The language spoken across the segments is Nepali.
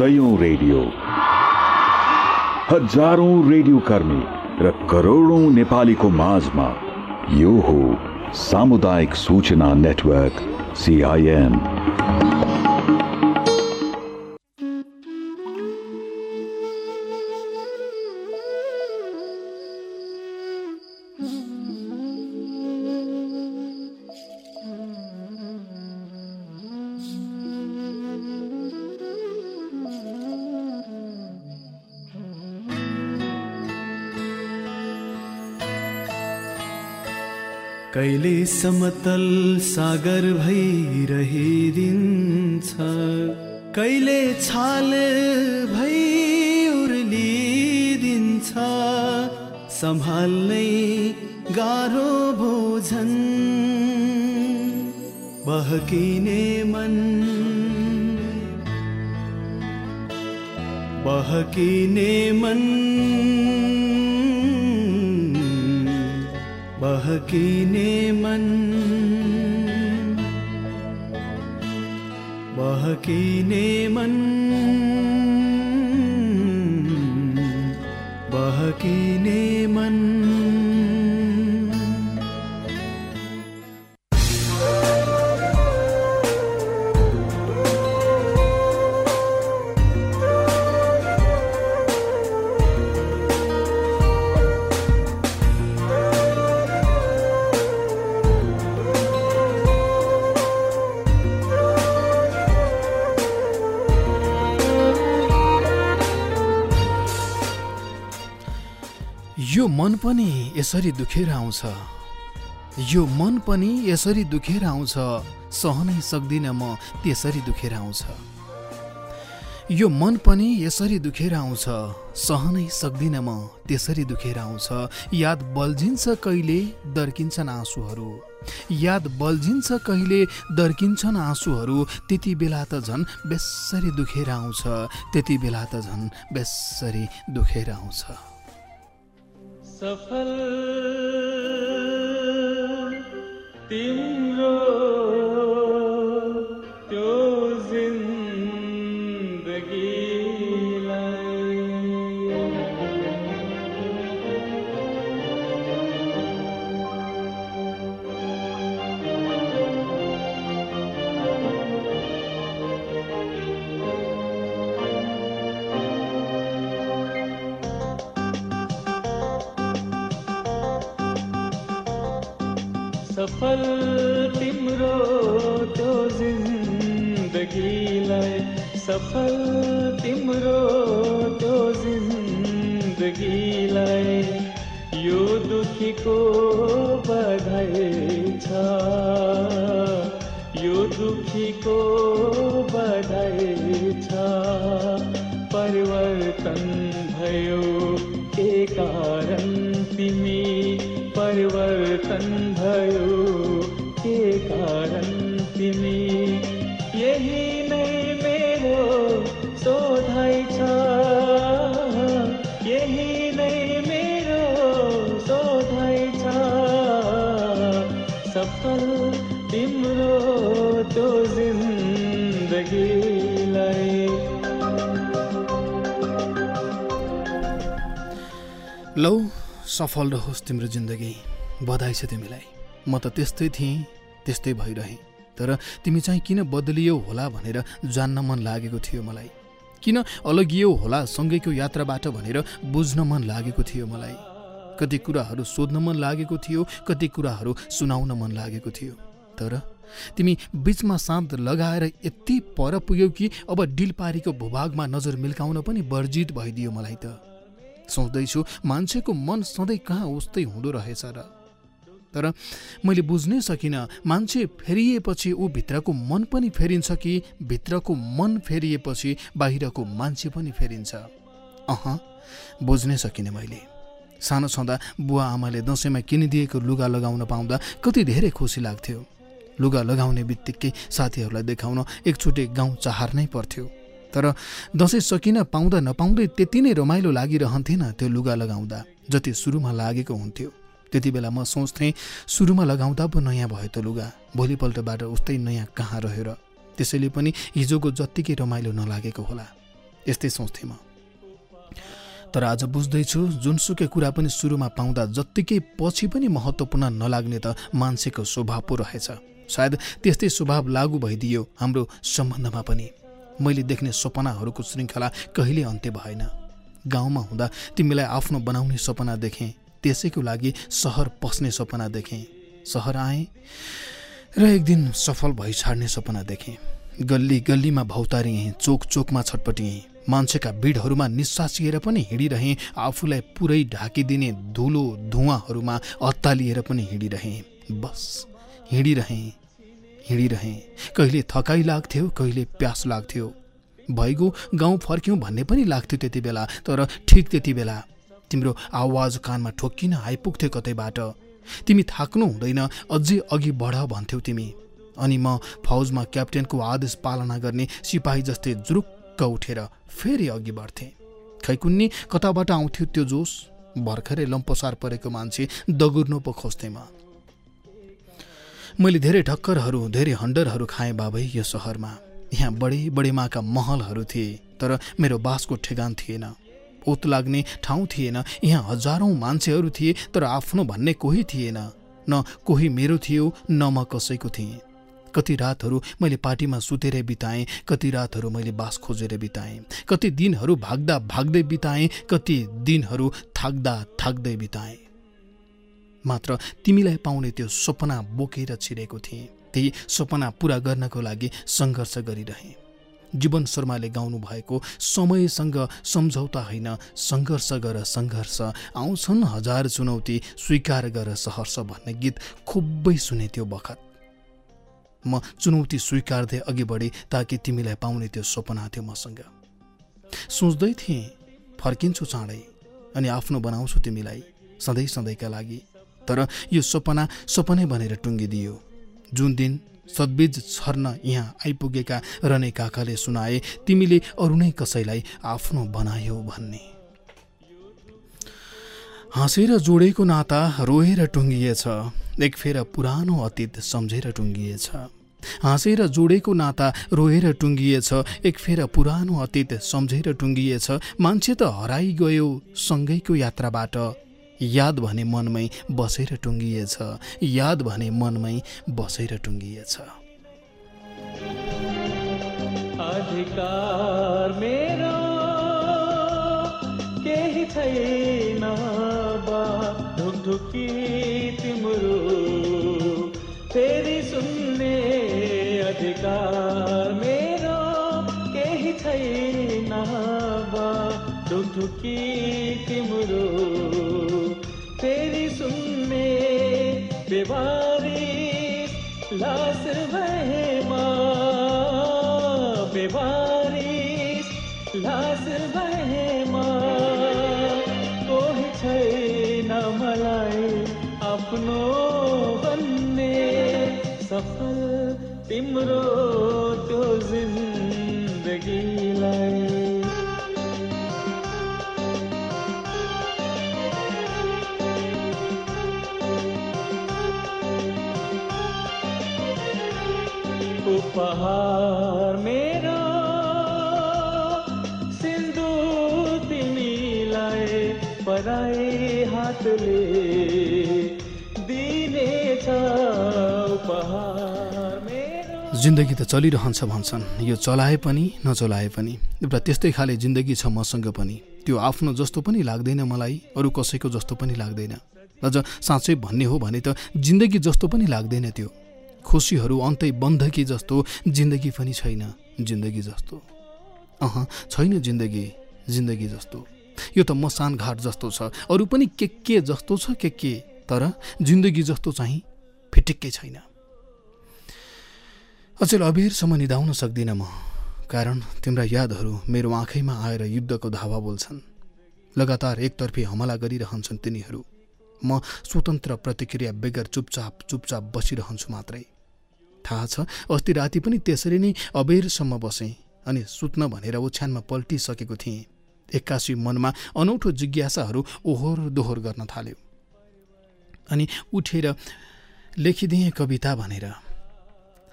सयौं रेडियो। हजारौं रेडियो कर्मी र करोडौं नेपालीको माझमा यो हो सामुदायिक सूचना नेटवर्क सिआइएन कहिले समतल सागर भइरहिदिन्छ? कहिले छाल भई उर्लिदिन्छ सम्हाल्नै गाह्रो भोजन बहकिने मन। बहकिने मन। बहकिने मन। बहकिने मन। बहकिने मन पनि यसरी दुखेर आउँछ। यो मन पनि यसरी दुखेर आउँछ। सहनै सक्दिनँ म त्यसरी दुखेर आउँछ। यो मन पनि यसरी दुखेर आउँछ। सहनै सक्दिनँ म त्यसरी दुखेर आउँछ। याद बल्झिन्छ कहिले दर्किन्छन् आँसुहरू। याद बल्झिन्छ कहिले दर्किन्छन् आँसुहरू। त्यति बेला त झन् बेसरी दुखेर आउँछ। त्यति बेला त झन् बेसरी दुखेर आउँछ। सफल। तिम्रो सफल तिम्रो त्यो जिन्दगीलाई सफल तिम्रो त्यो जिन्दगीलाई यो दुखीको बधाई छ। सफल रहोस् तिम्रो जिन्दगी। बधाई छ तिमीलाई। म त त्यस्तै थिएँ त्यस्तै भइरहेँ। तर तिमी चाहिँ किन बदलियो होला भनेर जान्न मन लागेको थियो मलाई। किन अलगियो होला सँगैको यात्राबाट भनेर बुझ्न मन लागेको थियो मलाई। कति कुराहरू सोध्न मन लागेको थियो कति कुराहरू सुनाउन मन लागेको थियो। तर तिमी बिचमा साँध लगाएर यति पर पुग्यौ कि अब डिलपारीको भूभागमा नजर मिल्काउन पनि वर्जित भइदियो मलाई त। सोच्दैछु मान्छेको मन सधैँ कहाँ उस्तै हुँदो रहेछ र। तर मैले बुझ्नै सकिनँ मान्छे फेरिएपछि ऊ भित्रको मन पनि फेरिन्छ कि भित्रको मन फेरिएपछि बाहिरको मान्छे पनि फेरिन्छ। अह बुझ्नै सकिनँ मैले। सानो छँदा बुवा आमाले दसैँमा किनिदिएको लुगा लगाउन पाउँदा कति धेरै खुसी लाग्थ्यो। लुगा लगाउने बित्तिकै साथीहरूलाई देखाउन एकचोटि गाउँ चाहार नै पर्थ्यो। तर दसैँ सकिन पाउँदा नपाउँदै त्यति नै रमाइलो लागिरहन्थेन त्यो लुगा लगाउँदा जति सुरुमा लागेको हुन्थ्यो। त्यति बेला म सोच्थेँ सुरुमा लगाउँदा पो नयाँ भयो त लुगा। भोलिपल्टबाट उस्तै नयाँ कहाँ रह्यो र? त्यसैले पनि हिजोको जत्तिकै रमाइलो नलागेको होला। यस्तै सोच्थेँ म। तर आज बुझ्दैछु जुनसुकै कुरा पनि सुरुमा पाउँदा जत्तिकै पछि पनि महत्त्वपूर्ण नलाग्ने त मान्छेको स्वभाव पो रहेछ। सायद त्यस्तै स्वभाव लागू भइदियो हाम्रो सम्बन्धमा पनि। मैले देख्ने सपनाहरूको श्रृङ्खला कहिले अन्त्य भएन। गाउँमा हुँदा तिमीलाई आफ्नो बनाउने सपना देखेँ त्यसैको लागि सहर पस्ने सपना देखेँ। सहर आएँ र एक दिन सफल भइ छाड्ने सपना देखेँ। गल्ली गल्लीमा भौतारिएँ चोक चोकमा छटपटिएँ। मान्छेका भिडहरूमा निस्सासिएर पनि हिँडिरहेँ आफूलाई पुरै ढाकिदिने धुलो धुवाँहरूमा अत्तालिएर पनि हिँडिरहेँ। बस हिँडिरहेँ। हिँडिरहेँ। कहिले थकाइ लाग्थ्यो कहिले प्यास लाग्थ्यो। भइगयो गाउँ फर्क्यौँ भन्ने पनि लाग्थ्यो त्यति बेला तर ठिक त्यति बेला। तिम्रो आवाज कानमा ठोक्किन आइपुग्थ्यो कतैबाट। तिमी थाक्नु हुँदैन अझै अघि बढ भन्थ्यौ तिमी। अनि म फौजमा क्याप्टेनको आदेश पालना गर्ने सिपाही जस्तै जुरुक्क उठेर फेरि अघि बढ्थेँ। खैकुन्नी कताबाट आउँथ्यो त्यो जोस? भर्खरै लम्पसार परेको मान्छे दगुर्नु पो खोज्थेँ म मैले धेरै ढक्करहरू धेरै हन्डरहरू खाएँ बाबै यो सहरमा। यहाँ बडे बडे माका महलहरू थिए तर मेरो बासको ठेगान थिएन। ओत लाग्ने ठाउँ थिएन। यहाँ हजारौँ मान्छेहरू थिए तर आफ्नो भन्ने कोही थिएन। न कोही मेरो थियो न म कसैको थिएँ। कति रातहरू मैले पार्टीमा सुतेरै बिताएँ कति रातहरू मैले बास खोजेर बिताएँ। कति दिनहरू भाग्दा भाग्दै बिताएँ कति दिनहरू थाक्दा थाक्दै बिताएँ। मात्र तिमीलाई पाउने त्यो सपना बोकेर छिरेको थिएँ। त्यही सपना पुरा गर्नको लागि सङ्घर्ष गरिरहेँ। जीवन शर्माले गाउनु भएको समयसँग सम्झौता होइन सङ्घर्ष गर सङ्घर्ष आउँछन् हजार चुनौती स्वीकार गर सहर्ष भन्ने गीत खुबै सुने त्यो बखत। म चुनौती स्वीकार्दै अघि बढेँ ताकि तिमीलाई पाउने त्यो सपना थियो मसँग। सोच्दै थिएँ फर्किन्छु चाँडै अनि आफ्नो बनाउँछु तिमीलाई सधैँ सधैँका लागि। तर यो सपना सपनै भनेर टुङ्गिदियो। जुन दिन सद्बिज छर्न यहाँ आइपुगेका रने काकाले सुनाए तिमीले अरू नै कसैलाई आफ्नो बनायो भन्ने। हाँसेर जोडेको नाता रोएर टुङ्गिएछ एक फेर पुरानो अतीत सम्झेर टुङ्गिएछ। हाँसेर जोडेको नाता रोएर टुङ्गिएछ एक फेर पुरानो अतीत सम्झेर टुङ्गिएछ मान्छे त हराइ गयो सँगैको यात्राबाट। याद भने मनमै बसेर टुङ्गिएछ। याद भने मनमै बसेर टुङ्गिएछ। अधिकार मेरो केही छैन बा। तिम्रो? फेरि सुन्ने अधिकार मेरो केही छैन बा। ढुकढुकी तिम्रो? फेरि सुन्ने बेबारी लास भएमा बेबारी जिन्दगी त चलिरहन्छ भन्छन्। यो चलाए पनि नचलाए पनि। एउटा त्यस्तै खाले जिन्दगी छ मसँग पनि। त्यो आफ्नो जस्तो पनि लाग्दैन मलाई अरू कसैको जस्तो पनि लाग्दैन। अझ साँच्चै भन्ने हो भने त जिन्दगी जस्तो पनि लाग्दैन त्यो। खुसीहरू अन्तै बन्धकी जस्तो जिन्दगी पनि छैन जिन्दगी जस्तो। अह छैन जिन्दगी जिन्दगी जस्तो। यो त मसान घाट जस्तो छ। अरू पनि के के जस्तो छ के के तर जिन्दगी जस्तो चाहिँ फिटिक्कै छैन। अचेल अबेरसम्म निधाउन सक्दिनँ म कारण तिम्रा यादहरू मेरो आँखैमा आएर युद्धको धावा बोल्छन्। लगातार एकतर्फी हमला गरिरहन्छन् तिनीहरू। म स्वतन्त्र प्रतिक्रिया बेगर चुपचाप चुपचाप बसिरहन्छु मात्रै। थाहा छ अस्ति राति पनि त्यसरी नै अबेरसम्म बसेँ अनि सुत्न भनेर ओछ्यानमा पल्टिसकेको थिएँ। एक्कासी मनमा अनौठो जिज्ञासाहरू ओहोर दोहोर गर्न थाल्यो। अनि उठेर लेखिदिएँ कविता भनेर।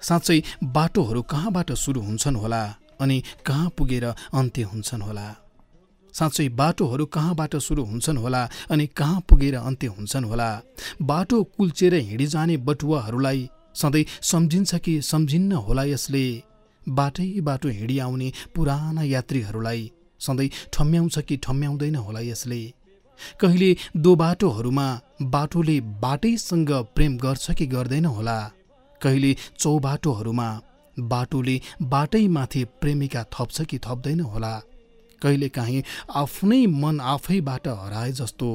साँच्चै बाटोहरू कहाँबाट सुरु हुन्छन् होला अनि कहाँ पुगेर अन्त्य हुन्छन् होला? साँच्चै बाटोहरू कहाँबाट सुरु हुन्छन् होला अनि कहाँ पुगेर अन्त्य हुन्छन् होला? बाटो कुल्चेर हिँडिजाने बटुवाहरूलाई सधैँ सम्झिन्छ कि सम्झिन्न होला यसले? बाटै बाटो हिँडी आउने पुराना यात्रीहरूलाई सधैँ ठम्म्याउँछ कि ठम्म्याउँदैन होला यसले? कहिले दो बाटोहरूमा बाटोले बाटैसँग प्रेम गर्छ कि गर्दैन होला? कहिले चौबाटोहरूमा बाटोले बाटैमाथि प्रेमिका थप्छ कि थप्दैन होला। कहिलेकाहीँ आफ्नै मन आफैबाट हराए जस्तो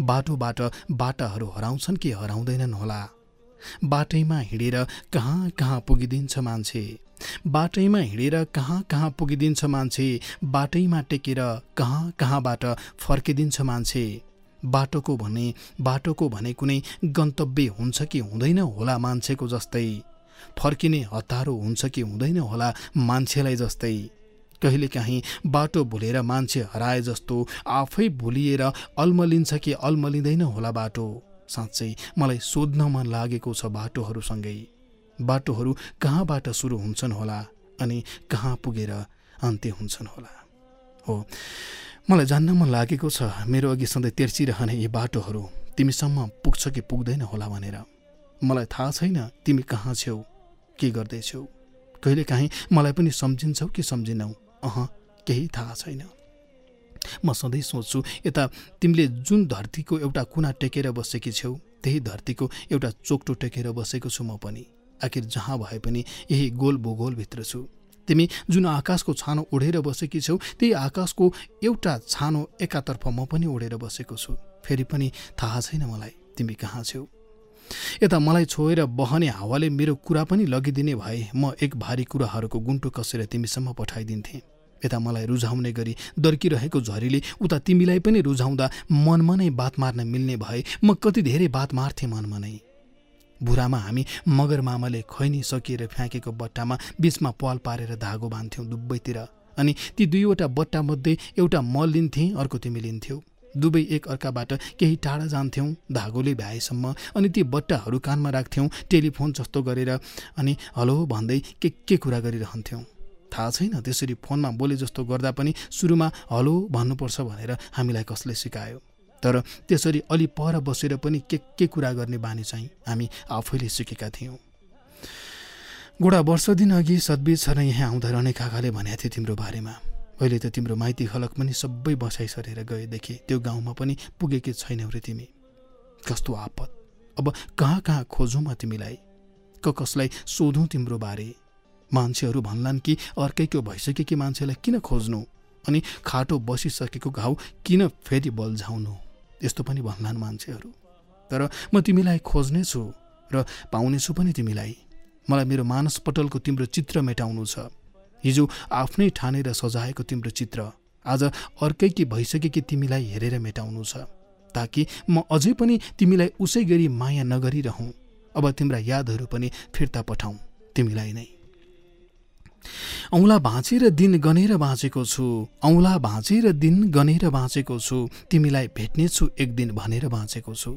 बाटोबाट बाटाहरू हराउँछन् कि हराउँदैनन् होला। बाटैमा हिँडेर कहाँ कहाँ पुगिदिन्छ मान्छे? बाटैमा हिँडेर कहाँ कहाँ पुगिदिन्छ मान्छे? बाटैमा टेकेर कहाँ कहाँबाट फर्किदिन्छ मान्छे? बाटोको भने बाटोको भने कुनै गन्तव्य हुन्छ कि हुँदैन होला मान्छेको जस्तै। फर्किने हतारो हुन्छ कि हुँदैन होला मान्छेलाई जस्तै। कहिलेकाहीँ बाटो भुलेर मान्छे हराए जस्तो आफै भुलिएर अल्मलिन्छ कि अल्मलिँदैन होला बाटो। साँच्चै मलाई सोध्न मन लागेको छ बाटोहरूसँगै। बाटोहरू कहाँबाट सुरु हुन्छन् होला अनि कहाँ पुगेर अन्त्य हुन्छन् होला। हो। मलाई जान्न मन लागेको छ मेरो अघि सधैँ तेर्सिरहने यी बाटोहरू। तिमीसम्म पुग्छ कि पुग्दैन होला भनेर। मलाई थाहा छैन तिमी कहाँ छेउ? के गर्दैछौ कहिलेकाहीँ मलाई पनि सम्झिन्छौ कि सम्झिनौ? अह केही थाहा छैन। म सधैँ सोच्छु यता तिमीले जुन धरतीको एउटा कुना टेकेर बसेकी छेउ त्यही धरतीको एउटा चोकटो टेकेर बसेको छु म पनि। आखिर जहाँ भए पनि यही गोल भूगोलभित्र छु। तिमी जुन आकाशको छानो ओढेर बसेकी छौ त्यही आकाशको एउटा छानो एकातर्फ म पनि ओढेर बसेको छु। फेरि पनि थाहा छैन मलाई तिमी कहाँ छेउ यता मलाई छोएर बहने हावाले मेरो कुरा पनि लगिदिने भए म एक भारी कुराहरूको गुन्टो कसेर तिमीसम्म पठाइदिन्थेँ। यता मलाई रुझाउने गरी दर्किरहेको झरीले उता तिमीलाई पनि रुझाउँदा मनमा नै बात मार्न मिल्ने भए म कति धेरै बात मार्थेँ मनमा नै बुढामा हामी मगर मामाले खैनी सकिएर फ्याँकेको बट्टामा बिचमा पाल पारेर धागो बान्थ्यौँ दुबैतिर अनि ती दुईवटा बट्टामध्ये एउटा म लिन्थेँ अर्को तिमी लिन्थ्यौ। दुवै एक अर्काबाट केही टाढा जान्थ्यौँ धागोले भ्याएसम्म। अनि ती बट्टाहरू कानमा राख्थ्यौँ टेलिफोन जस्तो गरेर। अनि हलो भन्दै के के कुरा गरिरहन्थ्यौँ। थाहा छैन त्यसरी फोनमा बोले जस्तो गर्दा पनि सुरुमा हलो भन्नुपर्छ भनेर हामीलाई कसले सिकायो। तर त्यसरी अलि पर बसेर पनि के के कुरा गर्ने बानी चाहिँ हामी आफैले सिकेका थियौँ। गोडा वर्ष दिन अघि सद्बिज छ यहाँ आउँदा रहने काकाले भनेको थियो तिम्रो बारेमा। अहिले त तिम्रो माइती खलक पनि सबै बसाइ सरेर गए देखे त्यो गाउँमा पनि पुगेकी छैनौ रे तिमी। कस्तो आपत अब कहाँ कहाँ खोजौँ म तिमीलाई? क कसलाई सोधौँ तिम्रो बारे? मान्छेहरू भन्लान् कि अर्कैको भइसकेकी मान्छेलाई किन खोज्नु? अनि खाटो बसिसकेको घाउ किन फेरि बल्झाउनु? यस्तो पनि भन्लान् मान्छेहरू। तर म तिमीलाई खोज्नेछु र पाउनेछु पनि तिमीलाई। मलाई मेरो मानसपटलको तिम्रो चित्र मेटाउनु छ। हिजो आफ्नै ठानेर सजाएको तिम्रो चित्र। आज अर्कैकी भइसकेकी तिमीलाई हेरेर मेटाउनु छ। ताकि म अझै पनि तिमीलाई उसै गरी माया नगरिरहँ। अब तिम्रा यादहरू पनि फिर्ता पठाउँ तिमीलाई नै। औँला भाँचेर दिन गनेर बाँचेको छु। औँला भाँचेर दिन गनेर बाँचेको छु। तिमीलाई भेट्नेछु एक दिन भनेर बाँचेको छु।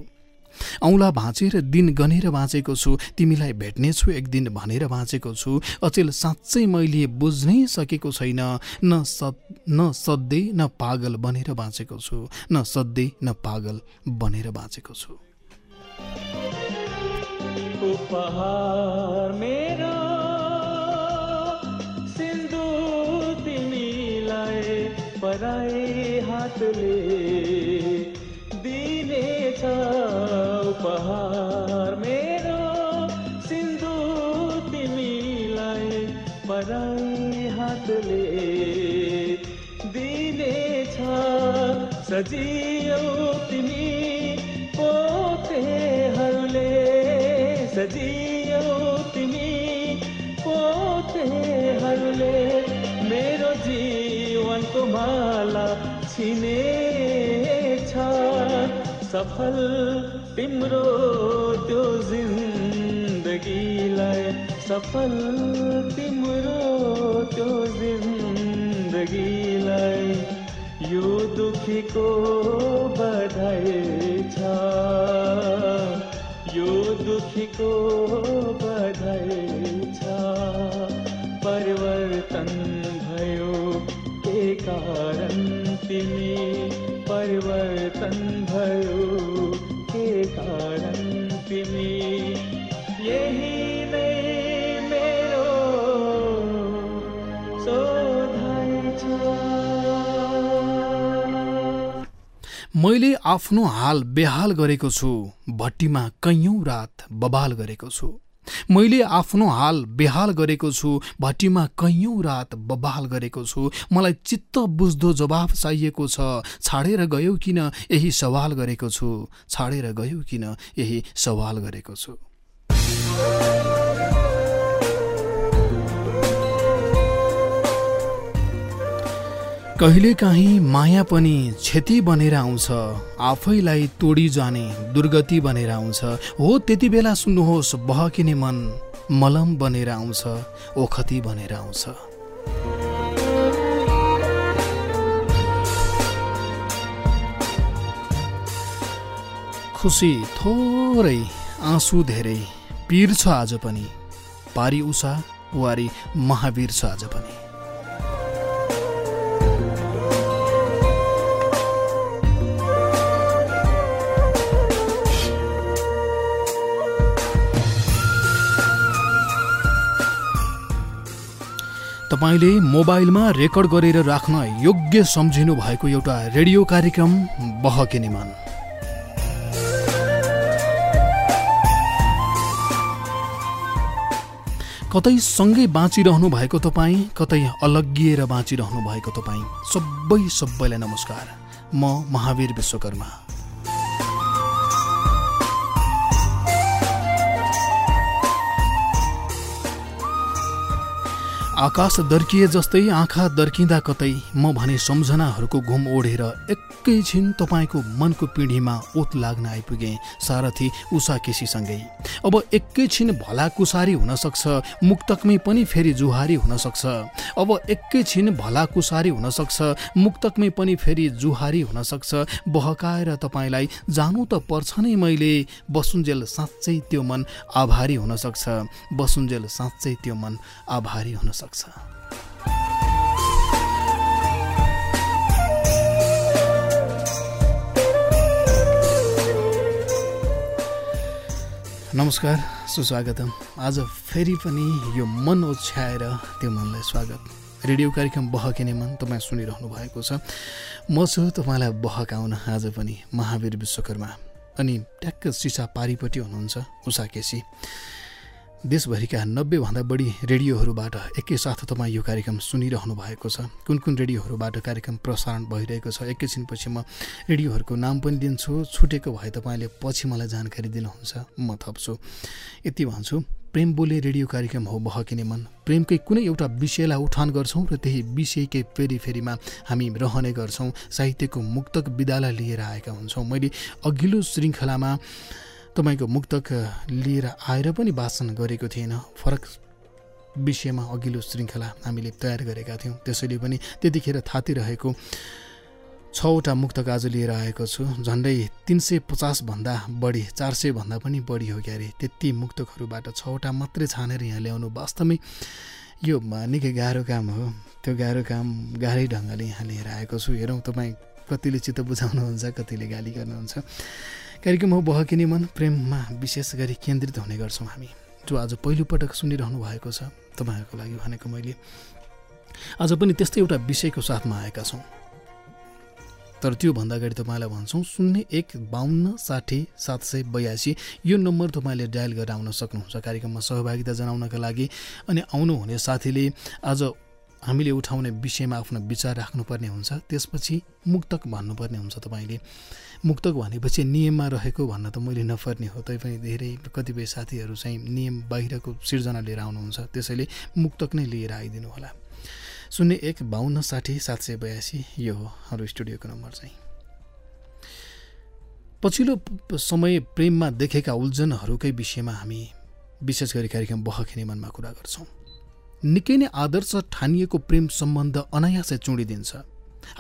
औँला भाँचेर दिन गनेर बाँचेको छु। तिमीलाई भेट्नेछु एक दिन भनेर बाँचेको छु। अचेल साँच्चै मैले बुझ्नै सकेको छैन। न सद न सधैँ न पागल बनेर बाँचेको छु। न सधैँ न पागल बनेर बाँचेको छु। पराए हातले। दिनेछ उपहार। मेरो सिन्दुर तिमीलाई पराए हातले। दिनेछ सजियो माला छिनेछ। सफल तिम्रो त्यो जिन्दगीलाई सफल तिम्रो त्यो जिन्दगीलाई यो दुखीको बधाई छ। यो दुखीको मैले आफ्नो हाल बेहाल गरेको छु भट्टीमा कैयौँ रात बबाल गरेको छु। मैले आफ्नो हाल बेहाल गरेको छु भट्टीमा कैयौँ रात बबाल गरेको छु। मलाई चित्त बुझ्दो जवाफ चाहिएको छ छाडेर गयौ किन यही सवाल गरेको छु? छाडेर गयौ किन यही सवाल गरेको छु? कहिलेकाहीँ माया पनि क्षति बनेर आउँछ आफैलाई तोडी जाने दुर्गति बनेर आउँछ। हो त्यति बेला सुन्नुहोस् बहकिने मन मलम बनेर आउँछ ओखती बनेर आउँछ। खुसी थोरै आँसु धेरै पिर छ आज पनि पारी उषा वारी महावीर छ आज पनि। तपाईँले मोबाइलमा रेकर्ड गरेर राख्न योग्य सम्झिनु भएको एउटा रेडियो कार्यक्रम बहकिने मन कतै सँगै बाँचिरहनु भएको तपाईँ कतै अलग्गिएर बाँचिरहनु भएको तपाईँ सबै सबैलाई नमस्कार। म महावीर विश्वकर्मा। आकाश दर्किए जस्तै आँखा दर्किँदा कतै म भने सम्झनाहरूको घुम ओढेर एकैछिन तपाईँको मनको पिँढीमा ओत लाग्न आइपुगेँ। सारथी उषा केसीसँगै। अब एकैछिन भलाकुसारी हुनसक्छ मुक्तकमै पनि फेरि जुहारी हुनसक्छ। अब एकैछिन भलाकुसारी हुनसक्छ मुक्तकमै पनि फेरि जुहारी हुनसक्छ। बहकाएर तपाईँलाई जानु त पर्छ नै मैले। बसुन्जेल साँच्चै त्यो मन आभारी हुनसक्छ। बसुन्जेल साँच्चै त्यो मन आभारी हुनसक्छ। सक्छ। नमस्कार सुस्वागतम। आज फेरि पनि यो मन ओछ्याएर त्यो मनलाई स्वागत। रेडियो कार्यक्रम बहकिने मन तपाईँ सुनिरहनु भएको छ। म छु तपाईँलाई बहकाउन आज पनि महावीर विश्वकर्मा। अनि ट्याक्क सिसा पारिपट्टि हुनुहुन्छ उषा केसी। देशभरिका नब्बेभन्दा बढी रेडियोहरूबाट एकैसाथ तपाईँ यो कार्यक्रम सुनिरहनु भएको छ। कुन कुन रेडियोहरूबाट कार्यक्रम प्रसारण भइरहेको छ? एकैछिनपछि म रेडियोहरूको नाम पनि दिन्छु। छुटेको भए तपाईँले पछि मलाई जानकारी दिनुहुन्छ। म थप्छु। यति भन्छु। प्रेम बोले रेडियो कार्यक्रम हो बहकिने मन। प्रेमकै कुनै एउटा विषयलाई उठान गर्छौँ र त्यही विषयकै फेरि फेरिमा हामी रहने गर्छौँ। साहित्यको मुक्तक विधालाई लिएर आएका हुन्छौँ। मैले अघिल्लो श्रृङ्खलामा तपाईँको मुक्तक लिएर आएर पनि वाचन गरेको थिएन। फरक विषयमा अघिल्लो श्रृङ्खला हामीले तयार गरेका थियौँ। त्यसैले पनि त्यतिखेर थातिरहेको छवटा मुक्तक आज लिएर आएको छु। झन्डै तिन सय पचासभन्दा बढी चार सयभन्दा पनि बढी हो क्यारे। त्यति मुक्तकहरूबाट छवटा मात्रै छानेर यहाँ ल्याउनु वास्तवमै यो निकै गाह्रो काम हो। त्यो गाह्रो काम गाह्रै ढङ्गले यहाँ लिएर आएको छु। हेरौँ तपाईँ कतिले चित्त बुझाउनुहुन्छ कतिले गाली गर्नुहुन्छ। कार्यक्रम हो बहकिने मन प्रेममा विशेष गरी केन्द्रित हुने गर्छौँ हामी। जो आज पहिलोपटक सुनिरहनु भएको छ तपाईँहरूको लागि भनेको मैले आज पनि त्यस्तै एउटा विषयको साथमा आएका छौँ। तर त्योभन्दा अगाडि तपाईँलाई भन्छौँ शून्य एक बाहन्न साठी सात सय बयासी यो नम्बर तपाईँले डायल गरेर आउन सक्नुहुन्छ कार्यक्रममा सहभागिता जनाउनका लागि। अनि आउनुहुने साथीले आज हामीले उठाउने विषयमा आफ्नो विचार राख्नुपर्ने हुन्छ। त्यसपछि मुक्तक भन्नुपर्ने हुन्छ तपाईँले। मुक्तक भनेपछि नियममा रहेको भन्न त मैले नपर्ने हो। तैपनि धेरै कतिपय साथीहरू चाहिँ नियम बाहिरको सिर्जना लिएर आउनुहुन्छ। त्यसैले मुक्तक नै लिएर आइदिनु होला। शून्य एक बाहन्न साठी सात सय बयासी यो हो हाम्रो स्टुडियोको नम्बर चाहिँ। पछिल्लो समय प्रेममा देखेका उल्झनहरूकै विषयमा हामी विशेष गरी कार्यक्रम बहखिने मनमा कुरा गर्छौँ। निकै नै आदर्श ठानिएको प्रेम सम्बन्ध अनायासै चुडिदिन्छ।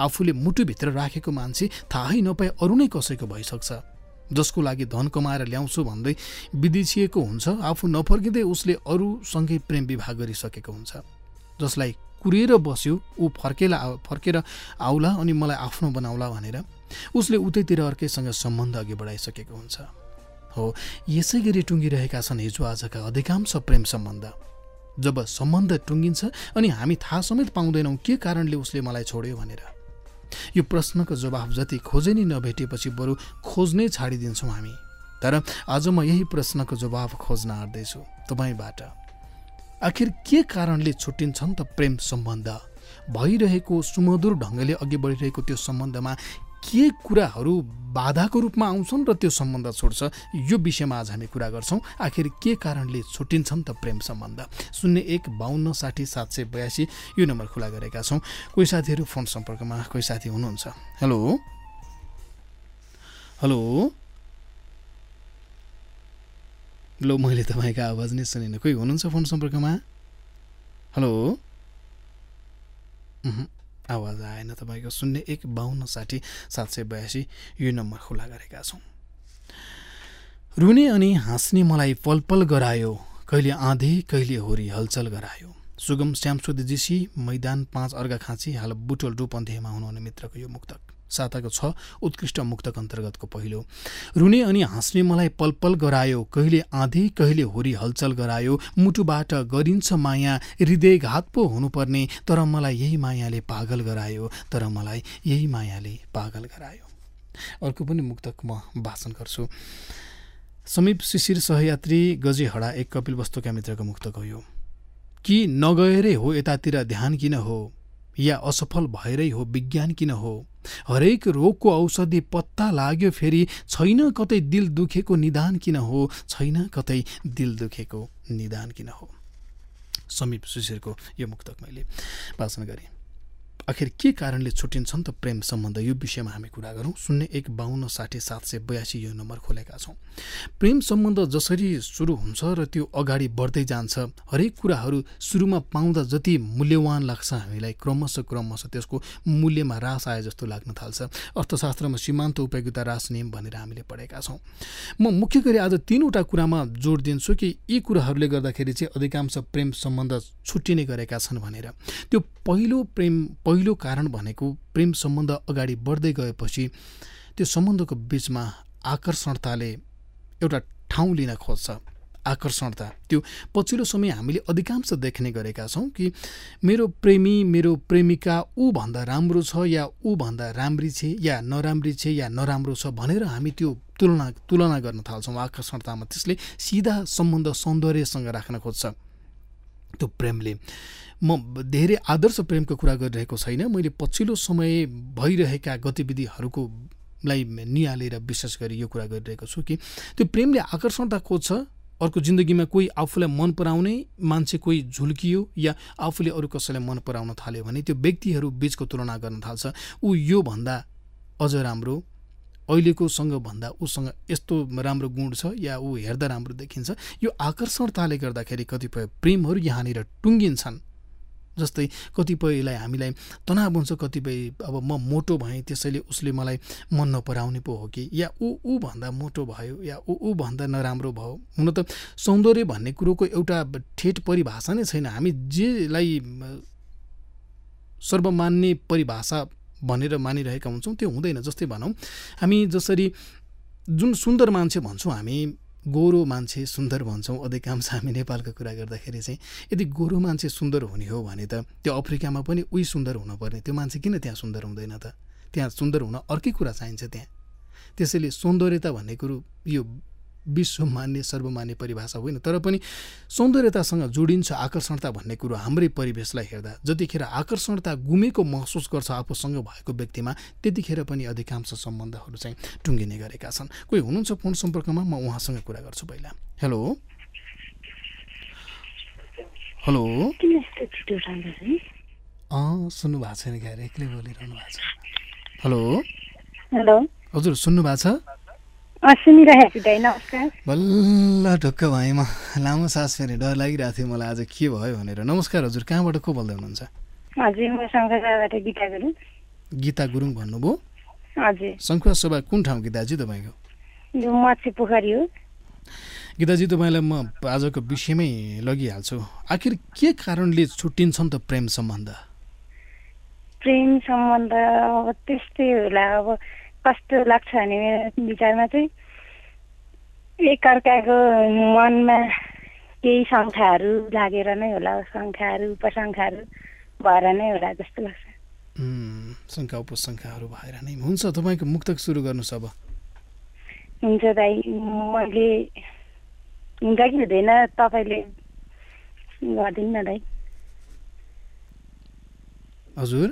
आफूले मुटुभित्र राखेको मान्छे थाहै नपाए अरू नै कसैको भइसक्छ। जसको लागि धन कमाएर ल्याउँछु भन्दै विदिछिएको हुन्छ आफू नफर्किँदै उसले अरूसँगै प्रेम विवाह गरिसकेको हुन्छ। जसलाई कुरेर बस्यो ऊ फर्केला फर्केर आउला अनि मलाई आफ्नो बनाउला भनेर उसले उतैतिर अर्कैसँग सम्बन्ध अघि बढाइसकेको हुन्छ। हो यसै गरी टुङ्गिरहेका छन् हिजो आजका अधिकांश प्रेम सम्बन्ध। जब सम्बन्ध टुङ्गिन्छ अनि हामी थाहा समेत पाउँदैनौँ के कारणले उसले मलाई छोड्यो भनेर। यो प्रश्नको जवाफ जति खोजे नि नभेटेपछि बरु खोज्नै छाडिदिन्छौँ हामी। तर आज म यही प्रश्नको जवाफ खोज्न आँट्दैछु तपाईँबाट। आखिर के कारणले छुट्टिन्छन् त प्रेम सम्बन्ध? भइरहेको सुमधुर ढङ्गले अघि बढिरहेको त्यो सम्बन्धमा के कुराहरू बाधाको रूपमा आउँछन् र त्यो सम्बन्ध छोड्छ यो विषयमा आज हामी कुरा गर्छौँ। आखिर के कारणले छुट्टिन्छन् त प्रेम सम्बन्ध? शून्य एक बाहन्न साठी सात सय बयासी यो नम्बर खुला गरेका छौँ। कोही साथीहरू फोन सम्पर्कमा? कोही साथी हुनुहुन्छ? हेलो? हेलो? लो मैले तपाईँको आवाज नै सुनिनँ। कोही हुनुहुन्छ फोन सम्पर्कमा? हेलो? आवाज आएन तपाईँको शून्य एक बाहन्न साठी सात सय बयासी यो नम्बर खुला गरेका छौँ। रुने अनि हाँस्ने मलाई पल पल गरायो कहिले आँधी कहिले होरी हलचल गरायो। सुगम श्यामसुद जीसी मैदान पाँच अर्घा खाँची हाल बुटोल रूपन्देहीमा हुनुहुने मित्रको यो मुक्तक। साताको छ उत्कृष्ट मुक्तक अन्तर्गतको पहिलो। रुने अनि हाँस्ने मलाई पल पल गरायो कहिले आँधी कहिले होरी हलचल गरायो मुटुबाट गरिन्छ माया हृदयघात पो हुनुपर्ने तर मलाई यही मायाले पागल गरायो तर मलाई यही मायाले पागल गरायो। अर्को पनि मुक्तक म भाषण गर्छु। समीप शिशिर सहयात्री गजेहडा एक कपिल वस्तुका मित्रको मुक्तक हो यो। कि नगएरै हो यतातिर ध्यान किन हो? या असफल भएरै हो विज्ञान किन हो? हरेक रोगको औषधि पत्ता लाग्यो फेरि छैन कतै दिल दुखेको निदान किन हो? छैन कतै दिल दुखेको निदान किन हो? समीप सुशीरको यो मुक्तक मैले वाचन गरेँ। आखिर के कारणले छुट्टिन्छन् त प्रेम सम्बन्ध? यो विषयमा हामी कुरा गरौँ। शून्य एक बाहन्न साठी सात सय बयासी यो नम्बर खोलेका छौँ। प्रेम सम्बन्ध जसरी सुरु हुन्छ र त्यो अगाडि बढ्दै जान्छ हरेक कुराहरू सुरुमा पाउँदा जति मूल्यवान लाग्छ हामीलाई क्रमशः क्रमशः त्यसको मूल्यमा रास आए जस्तो लाग्न थाल्छ। अर्थशास्त्रमा सीमान्त उपयोगिता रास नियम भनेर हामीले पढेका छौँ। म मुख्य गरी आज तिनवटा कुरामा जोड दिन्छु कि यी कुराहरूले गर्दाखेरि चाहिँ अधिकांश प्रेम सम्बन्ध छुट्टिने गरेका छन् भनेर। त्यो पहिलो प्रेम पहिलो कारण भनेको प्रेम सम्बन्ध अगाडि बढ्दै गएपछि त्यो सम्बन्धको बिचमा आकर्षणताले एउटा ठाउँ लिन खोज्छ। आकर्षणता। त्यो पछिल्लो समय हामीले अधिकांश देख्ने गरेका छौँ कि मेरो प्रेमी मेरो प्रेमिका ऊभन्दा राम्रो छ या ऊभन्दा राम्री छे या नराम्री छे या नराम्रो छ भनेर हामी त्यो तुलना तुलना गर्न थाल्छौँ। आकर्षणतामा त्यसले सिधा सम्बन्ध सौन्दर्यसँग राख्न खोज्छ। त्यो प्रेमले। म धेरै आदर्श प्रेमको कुरा गरिरहेको छैन। मैले पछिल्लो समय भइरहेका गतिविधिहरूको लाई निहालेर विशेष गरी यो कुरा गरिरहेको छु कि त्यो प्रेमले आकर्षणता खोज्छ अर्को जिन्दगीमा कोही आफूलाई मन पराउने मान्छे कोही झुल्कियो या आफूले अरू कसैलाई मन पराउन थाल्यो भने त्यो व्यक्तिहरू बिचको तुलना गर्न थाल्छ। ऊ योभन्दा अझ राम्रो अहिलेकोसँग भन्दा उसँग यस्तो राम्रो गुण छ या ऊ हेर्दा राम्रो देखिन्छ यो आकर्षणताले गर्दाखेरि कतिपय प्रेमहरू यहाँनिर टुङ्गिन्छन्। जस्तै कतिपयलाई हामीलाई तनाव हुन्छ कतिपय अब म मोटो भएँ त्यसैले उसले मलाई मन नपराउने पो हो कि? या ऊ ऊ भन्दा मोटो भयो या ऊ ऊ भन्दा नराम्रो भयो? हुन त सौन्दर्य भन्ने कुरोको एउटा ठेट परिभाषा नै छैन। हामी जेलाई सर्वमान्य परिभाषा भनेर मानिरहेका हुन्छौँ त्यो हुँदैन जस्तै भनौँ। हामी जसरी जुन सुन्दर मान्छे भन्छौँ हामी गोरो मान्छे सुन्दर भन्छौँ अधिकांश हामी नेपालको कुरा गर्दाखेरि चाहिँ यदि गोरो मान्छे सुन्दर हुने हो भने त त्यो अफ्रिकामा पनि उही सुन्दर हुनुपर्ने। त्यो मान्छे किन त्यहाँ सुन्दर हुँदैन त? त्यहाँ सुन्दर हुन अर्कै कुरा चाहिन्छ त्यहाँ। त्यसैले सौन्दर्यता भन्ने कुरो यो विश्व मान्ने सर्वमान्य परिभाषा होइन। तर पनि सौन्दर्यतासँग जोडिन्छ आकर्षणता भन्ने कुरो हाम्रै परिवेशलाई हेर्दा। जतिखेर आकर्षणता गुमेको महसुस गर्छ आफूसँग भएको व्यक्तिमा त्यतिखेर पनि अधिकांश सम्बन्धहरू चाहिँ टुङ्गिने गरेका छन्। कोही हुनुहुन्छ फोन सम्पर्कमा? म उहाँसँग कुरा गर्छु पहिला। हेलो? हेलो? सुन्नु भएको छैन क्या एक्लै बोलिरहनु भएको छ। हेलो? हेलो? हजुर सुन्नु भएको छ? बल्ल ढुक्क भएँ म। लामो सास फेरि डर लागिरहेको थियो मलाई आज के भयो भनेर। नमस्कार हजुर कहाँबाट को बोल्दै हुनुहुन्छ? गीता गुरुङ। भन्नुभयो? शङ्खुवा सभा कुन ठाउँ गीताजी तपाईँको? गीताजी तपाईँलाई म आजको विषयमै लगिहाल्छु। आखिर के कारणले छुट्टिन्छन् त प्रेम सम्बन्ध? प्रेम सम्बन्ध अब त्यस्तै होला। अब कस्तो लाग्छ भने मेरो विचारमा चाहिँ एकअर्काको मनमा केही सङ्ख्याहरू लागेर नै होला सङ्ख्याहरू उपसङ्ख्याहरू भएर नै होला जस्तो लाग्छ। शङ्का उपशङ्काहरू भएर नै। हुन्छ तपाईँको मुक्तक सुरु गर्नुहोस् अब। हुन्छ दाइ मैले हुन्छ कि हुँदैन तपाईँले गरिदिनु न दाइ हजुर?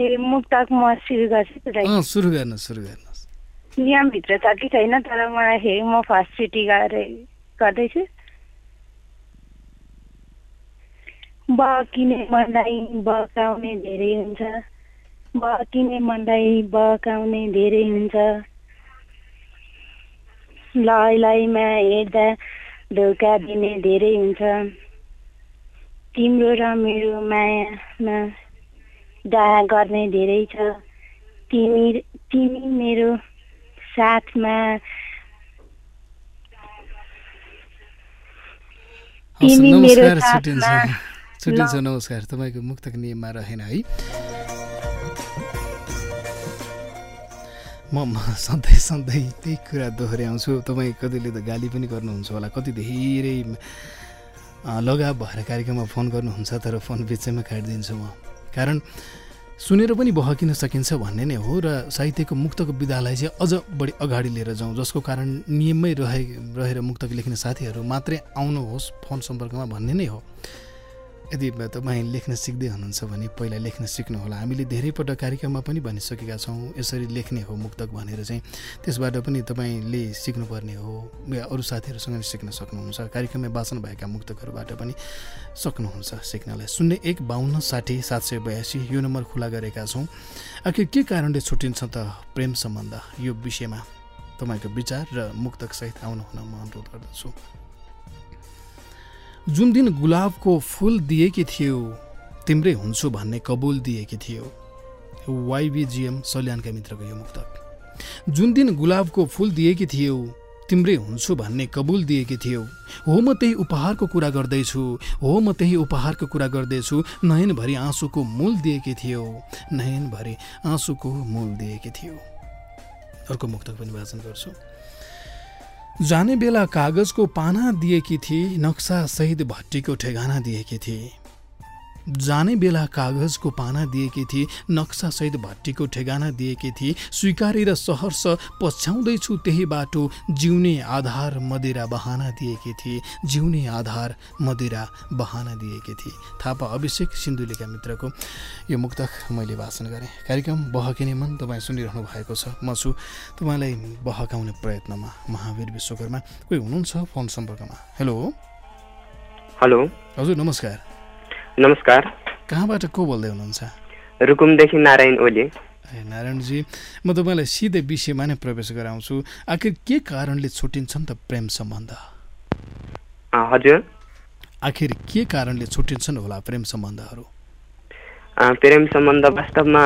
ए मुक्तक म सुरु गर्छु सुरु गर्नुहोस् सुरु गर्नुहोस्। नियमभित्र छ कि छैन तर मलाई म फर्स्टचोटि गरे गर्दैछु। बकिने मनलाई बकाउने धेरै हुन्छ। बकिने मनलाई बकाउने धेरै हुन्छ। लय लयमा हेर्दा धोका दिने धेरै हुन्छ। तिम्रो र मेरो मायामा डाहा गर्ने धेरै छ। तिमी तिमी मेरो साथमा नमस्कार छुट्टिन्छ नमस्कार। तपाईँको मुक्तक नियममा रहेन है। म सधैँ सधैँ त्यही कुरा दोहोऱ्याउँछु। तपाईँ कतिले त गाली पनि गर्नुहुन्छ होला। कति धेरै लगाव भएर कार्यक्रममा फोन गर्नुहुन्छ तर फोन बिचैमा काटिदिन्छु म। कारण सुनेर पनि बहकिन सकिन्छ भन्ने नै हो र साहित्यको मुक्तको विधालाई चाहिँ अझ बढी अगाडि लिएर जाउँ जसको कारण नियममै रहे रहेर मुक्तक लेख्ने साथीहरू मात्रै आउनुहोस् फोन सम्पर्कमा भन्ने नै हो। यदि तपाईँ लेख्न सिक्दै हुनुहुन्छ भने पहिला लेख्न सिक्नुहोला हामीले धेरै पटक कार्यक्रममा पनि भनिसकेका छौँ। यसरी लेख्ने हो मुक्तक भनेर चाहिँ। त्यसबाट पनि तपाईँले सिक्नुपर्ने हो। या अरू साथीहरूसँग सिक्न सक्नुहुन्छ। कार्यक्रममा वाचन भएका मुक्तकहरूबाट पनि सक्नुहुन्छ सिक्नलाई। शून्य एक बाहन्न साठी सात सय बयासी यो नम्बर खुला गरेका छौँ। आखिर के कारणले छुट्टिन्छ त प्रेम सम्बन्ध? यो विषयमा तपाईँको विचार र मुक्तकसहित आउनु हुन म अनुरोध गर्दछु। जुन दिन गुलाबको फुल दिएकी थियौ तिम्रै हुन्छु भन्ने कबुल दिएकी थियौ। वाइबिजिएम सल्यानका मित्रको यो मुक्तक। जुन दिन गुलाबको फुल दिएकी थियौ तिम्रै हुन्छु भन्ने कबुल दिएकी थियौ। हो म त्यही उपहारको कुरा गर्दैछु। हो म त्यही उपहारको कुरा गर्दैछु। नयनभरि आँसुको मूल दिएकी थियौ। नयनभरि आँसुको मूल दिएकी थियौ। अर्को मुक्तक पनि वाचन गर्छु। जाने बेला कागजको पाना दिएकी थिए नक्सा सहित भट्टीको ठेगाना दिएकी थिए जाने बेला कागजको पाना दिएकी थिए नक्सा सहित भट्टीको ठेगाना दिएकी थिए स्वीकारेर सहर्ष पछ्याउँदैछु त्यही बाटो जिउने आधार मदिरा बहाना दिएकी थिए जिउने आधार मदिरा बहाना दिएकी थिए। थापा अभिषेक सिन्धुलीका मित्रको यो मुक्तक मैले भाषण गरेँ। कार्यक्रम बहकिने मन तपाईँ सुनिरहनु भएको छ। म छु तपाईँलाई बहकाउने प्रयत्नमा महावीर विश्वकर्मा। कोही हुनुहुन्छ फोन सम्पर्कमा? हेलो? हेलो? हजुर नमस्कार। नमस्कार। कहाँबाट को बोल्दै हुनुहुन्छ? रुकुमदेखि नारायण ओली। ए नारायणजी म तपाईँलाई सिधै विषयमा नै प्रवेश गराउँछु। आखिर के कारणले छुट्टिन्छन् त प्रेम सम्बन्ध? हजुर। आखिर के कारणले छुट्टिन्छन् होला प्रेम सम्बन्धहरू? प्रेम सम्बन्ध वास्तवमा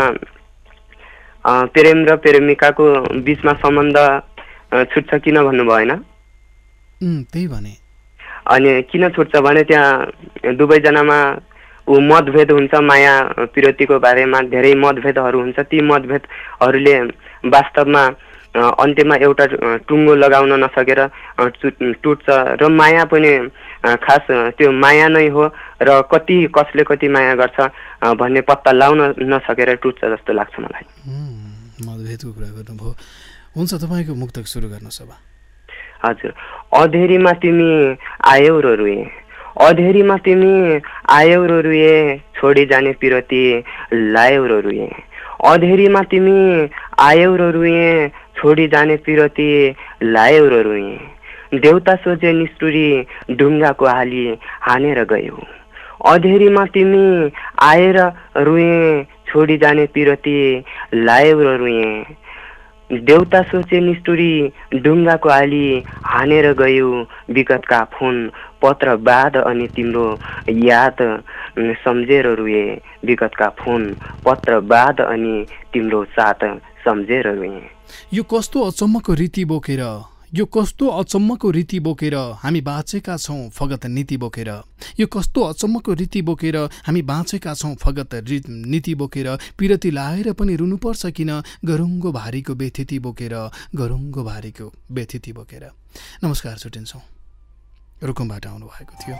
प्रेम र प्रेमिकाको बिचमा सम्बन्ध छुट्छ किन भन्नुभयो होइन? उम्, त्यही भने। अनि किन छुट्छ भने त्यहाँ दुवैजनामा ऊ मतभेद हुन्छ माया पिरतीको बारेमा धेरै मतभेदहरू हुन्छ। ती मतभेदहरूले वास्तवमा अन्त्यमा एउटा टुङ्गो लगाउन नसकेर टुट्छ। र माया पनि खास त्यो माया नै हो र कति कसले कति माया गर्छ भन्ने पत्ता लाउन नसकेर टुट्छ जस्तो लाग्छ मलाई। मतभेदको कुरा गर्नुभयो। हुन्छ तपाईँको मुक्तक सुरु गर्नुहोस् अब हजुर। अधेरीमा तिमी आयौ र रुए अधेरीमा तिमी आयौ र रुए छोडी जाने पिरती लायौ र रुए अधेरीमा तिमी आयौ र रुए छोडी जाने पिरती लायौ र रुए देउता सोझे निष्ठुरी ढुङ्गाको हाली हानेर गयौ। अधेरीमा तिमी आएर रुए छोडी जाने पिरती लायौ र रुए देउता सोचे निष्ठुरी ढुङ्गाको आली हानेर गयो विगतका फोन पत्र बाद अनि तिम्रो याद सम्झेर रुए विगतका फोन पत्र बाद अनि तिम्रो साथ सम्झेर रुए यो कस्तो अचम्मको रीति बोकेर यो कस्तो अचम्मको रीति बोकेर हामी बाँचेका छौँ फगत नीति बोकेर? यो कस्तो अचम्मको रीति बोकेर हामी बाँचेका छौँ फगत री नीति बोकेर? पिरती लाएर पनि रुनुपर्छ किन गरुङ्गो भारीको बेथिति बोकेर गरुङ्गो भारीको बेथिति बोकेर? नमस्कार छुट्टिन्छौँ रुकुमबाट आउनुभएको थियो।